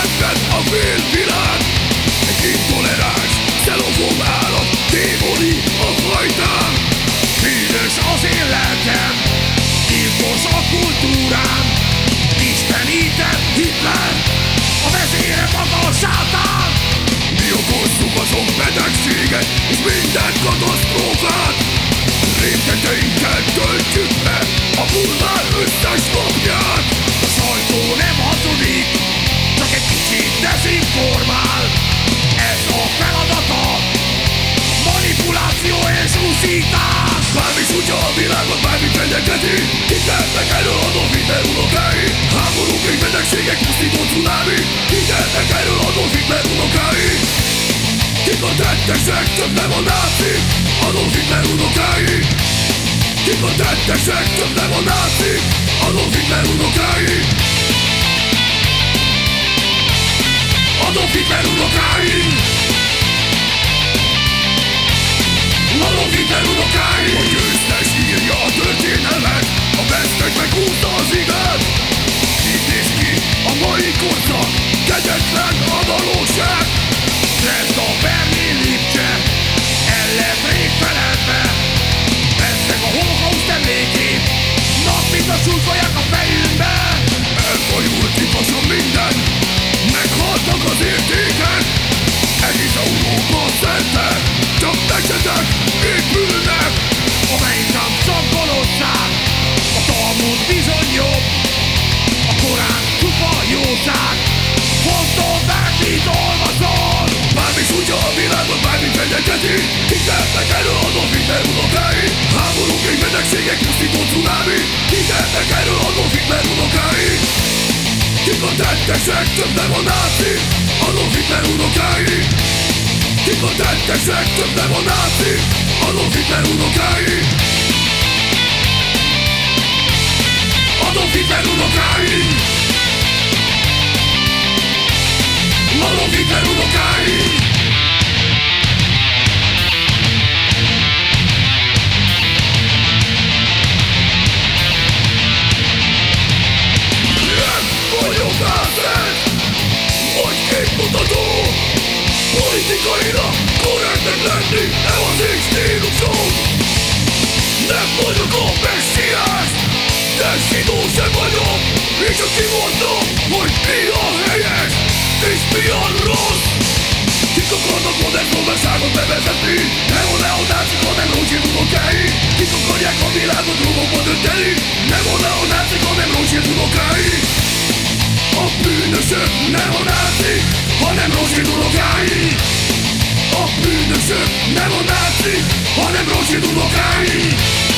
Szenved a félvilág Egy intoleráns Szelofon állat Démoni a fajtám Bűnös az én lelkem Gyilkos a kultúrám. Istenített Hitler A vezére maga a sátán. Mi okozzuk azon betegséget És minden katasztrófát. Rémteteinkkel töltjük be A bulvár összes napját Bármi sújtja a világot, bármi fenyegeti Hitelnek erről Adolf Hitler unokái. Háborúk betegségek, pusztító cunami. Hitelnek erről Adolf Hitler unokái. Kik a tettesek, csak nem a nácik Adolf Hitler unokái. Kik a tettesek, csak nem a nácik Adolf Hitler unokái unokái cunami. Hitelnek erről Adolf Hitler unokái Kik a tettesek, csak nem a nácik Adolf Hitler unokái Kik a tettesek, csak nem a nácik Adolf Hitler unokái Adolf Hitler unokái Politikailag korrektnek lenni Nem az én stílusom Nem vagyok a messiás. De zsidó sem vagyok És csak kimondom Hogy mi a helyes És mi a rossz. Kik akarnak modern gazdaságot bevezetni? Nem a neonácik, hanem rózsír unokái Kik akarják a világot drogokba dönteni? Nem a neonácik, hanem rózsír unokái A bűnösök nem a nácik, hanem rózsír unokái A bűnösök nem a nácik, hanem rózsír unokái